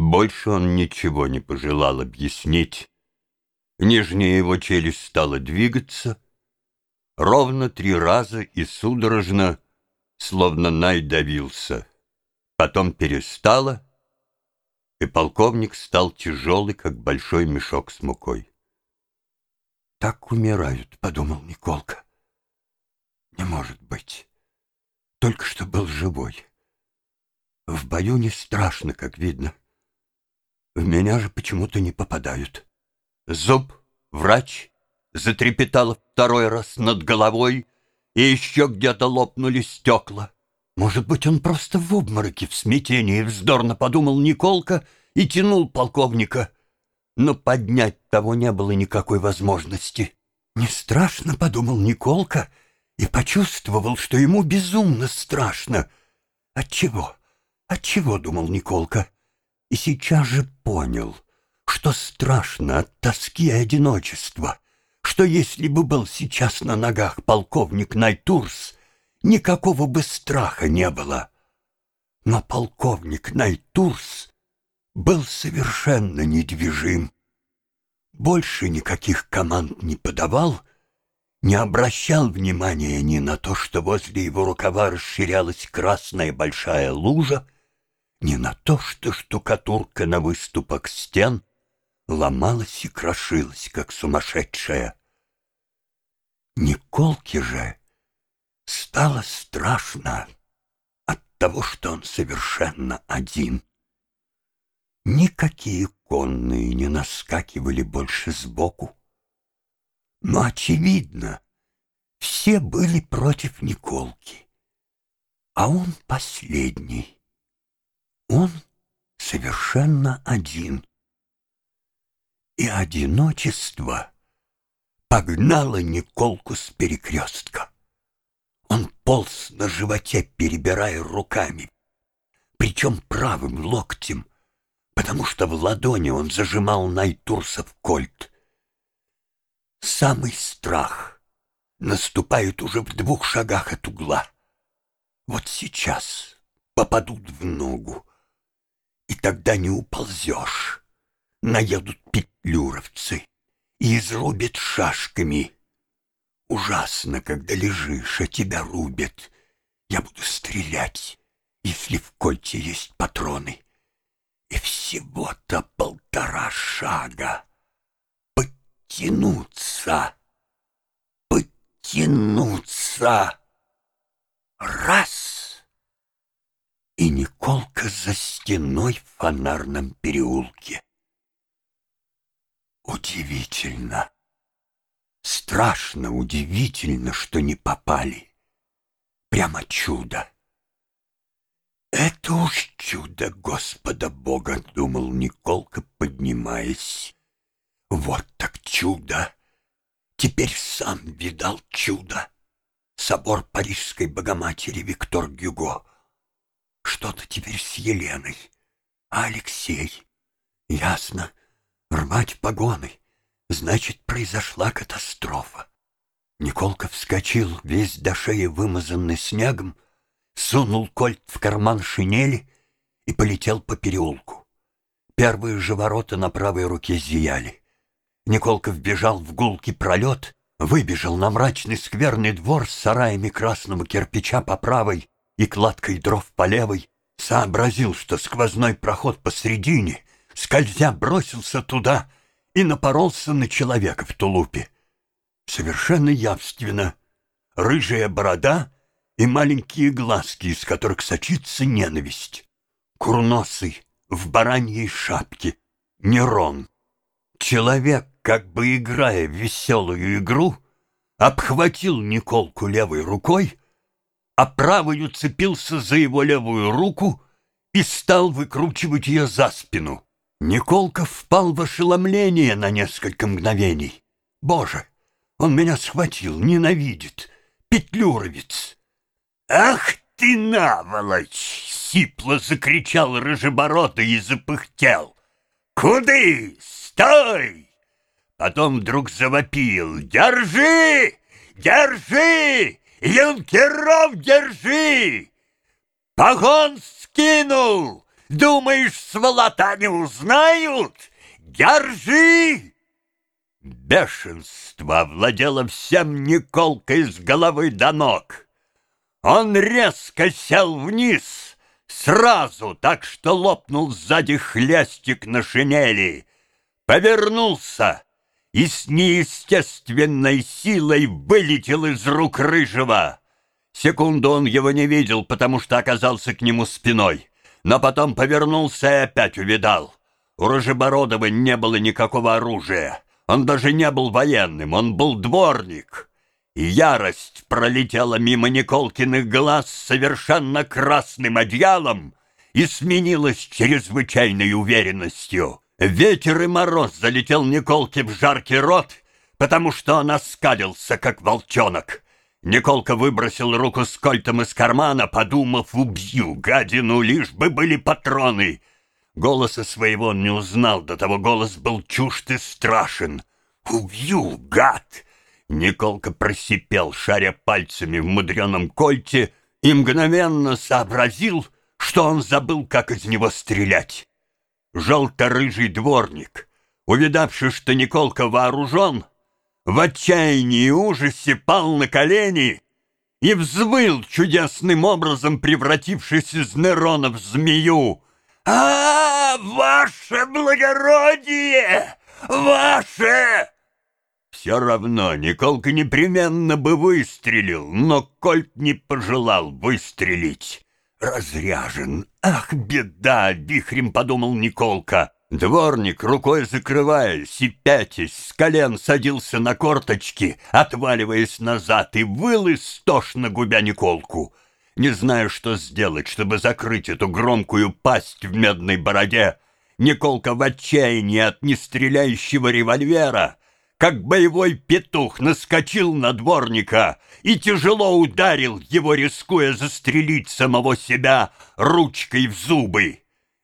Больше он ничего не пожелал объяснить. Нижняя его челюсть стала двигаться. Ровно три раза и судорожно, словно Най давился. Потом перестала, и полковник стал тяжелый, как большой мешок с мукой. «Так умирают», — подумал Николка. «Не может быть. Только что был живой. В бою не страшно, как видно. В меня же почему-то не попадают». Зуб, врач, затрепетал второй раз над головой, и еще где-то лопнули стекла. Может быть, он просто в обмороке, в смятении, вздорно подумал Николка и тянул полковника. Но поднять того не было никакой возможности. Не страшно, подумал Николка, и почувствовал, что ему безумно страшно. Отчего? Отчего, думал Николка, и сейчас же понял, что страшно от тоски и одиночества, что если бы был сейчас на ногах полковник Найтурс, никакого бы страха не было. Но полковник Найтурс был совершенно недвижим. Больше никаких команд не подавал, не обращал внимания ни на то, что возле его рукава расширялась красная большая лужа, ни на то, что штукатурка на выступах стен ломалась и крошилась, как сумасшедшая. Николке же стало страшно от того, что он совершенно один. Никакие конные не наскакивали больше сбоку. Но, очевидно, все были против Николки. А он последний. Он совершенно один. И одиночество погнало Николку с перекрестка. Он полз на животе, перебирая руками, причем правым локтем, потому что в ладони он зажимал Найтурсов кольт. Самый страх наступает уже в двух шагах от угла. Вот сейчас попадут в ногу, и тогда не уползешь. Наедут петлюровцы и изрубят шашками — Ужасно, когда лежишь, а тебя рубят. Я буду стрелять, если в кольте есть патроны. И всего-то полтора шага. Подтянуться, подтянуться. Раз! И Николка за стеной в фонарном переулке. Удивительно. Страшно, удивительно, что не попали. Прямо чудо. Это уж чудо Господа Бога, думал Николка, поднимаясь. Вот так чудо. Теперь сам видал чудо. Собор Парижской Богоматери Виктор Гюго. Что-то теперь с Еленой. Алексей? Ясно. Рвать погоны. Значит, произошла катастрофа. Николка вскочил, весь до шеи вымазанный снегом, сунул кольт в карман шинели и полетел по переулку. Первые же ворота на правой руке зияли. Николка вбежал в гулкий пролет, выбежал на мрачный скверный двор с сараями красного кирпича по правой и кладкой дров по левой, сообразил, что сквозной проход посредине, скользя бросился туда — и напоролся на человека в тулупе. Совершенно явственно. Рыжая борода и маленькие глазки, из которых сочится ненависть. Курносый, в бараньей шапке. Нерон. Человек, как бы играя в веселую игру, обхватил Николку левой рукой, а правой уцепился за его левую руку и стал выкручивать ее за спину. Николка впал в ошеломление на несколько мгновений. Боже, он меня схватил, ненавидит. Петлюровец. «Ах ты, наволочь!» — сипло закричал рыжебородый и запыхтел. «Куды? Стой!» Потом вдруг завопил. «Держи! Держи! Юнкеров держи! Погон скинул! Думаешь, сволота не узнают? Держи!» Бешенство владело всем Николкой с головы до ног. Он резко сел вниз, сразу, так что лопнул сзади хлястик на шинели, повернулся и с неестественной силой вылетел из рук Рыжего. Секунду он его не видел, потому что оказался к нему спиной, но потом повернулся и опять увидал. У Рыжебородова не было никакого оружия. Он даже не был военным, он был дворник. И ярость пролетела мимо Николкиных глаз совершенно красным одеялом и сменилась чрезвычайной уверенностью. Ветер и мороз залетел Николке в жаркий рот, потому что он оскалился, как волчонок. Николка выбросил руку с кольтом из кармана, подумав, убью гадину, лишь бы были патроны. Голоса своего он не узнал, до того голос был чужд и страшен. «Убью, гад!» Николка просипел, шаря пальцами в мудреном кольте, и мгновенно сообразил, что он забыл, как из него стрелять. Желто-рыжий дворник, увидавший, что Николка вооружен, в отчаянии и ужасе пал на колени и взвыл чудесным образом, превратившись из Нерона в змею. «А, ваше благородие! Ваше!» Все равно Николка непременно бы выстрелил, но Кольт не пожелал выстрелить. Разряжен. Ах, беда! Вихрем подумал Николка. Дворник, рукой закрываясь и пятясь, с колен садился на корточки, отваливаясь назад, и выл истошно губя Николку. Не знаю, что сделать, чтобы закрыть эту громкую пасть в медной бороде. Николка в отчаянии от нестреляющего револьвера как боевой петух наскочил на дворника и тяжело ударил его, рискуя застрелить самого себя ручкой в зубы.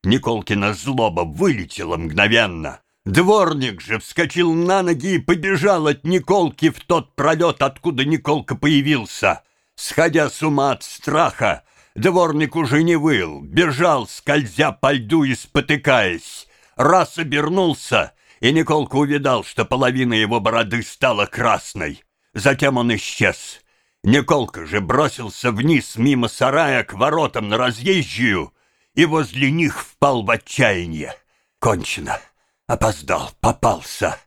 Николкина злоба вылетела мгновенно. Дворник же вскочил на ноги и побежал от Николки в тот пролет, откуда Николка появился. Сходя с ума от страха, дворник уже не выл, бежал, скользя по льду и спотыкаясь. Раз обернулся — и Николка увидал, что половина его бороды стала красной. Затем он исчез. Николка же бросился вниз мимо сарая к воротам на разъезжую и возле них впал в отчаяние. Кончено. Опоздал, попался.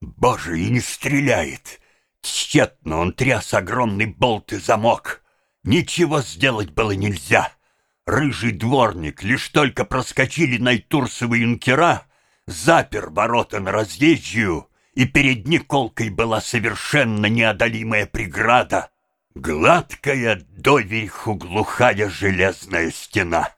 Боже, и не стреляет. Тщетно он тряс огромный болт и замок. Ничего сделать было нельзя. Рыжий дворник, лишь только проскочили Найтурсовы юнкера — запер ворота на разъезжию, и перед Николкой была совершенно неодолимая преграда — гладкая доверху глухая железная стена.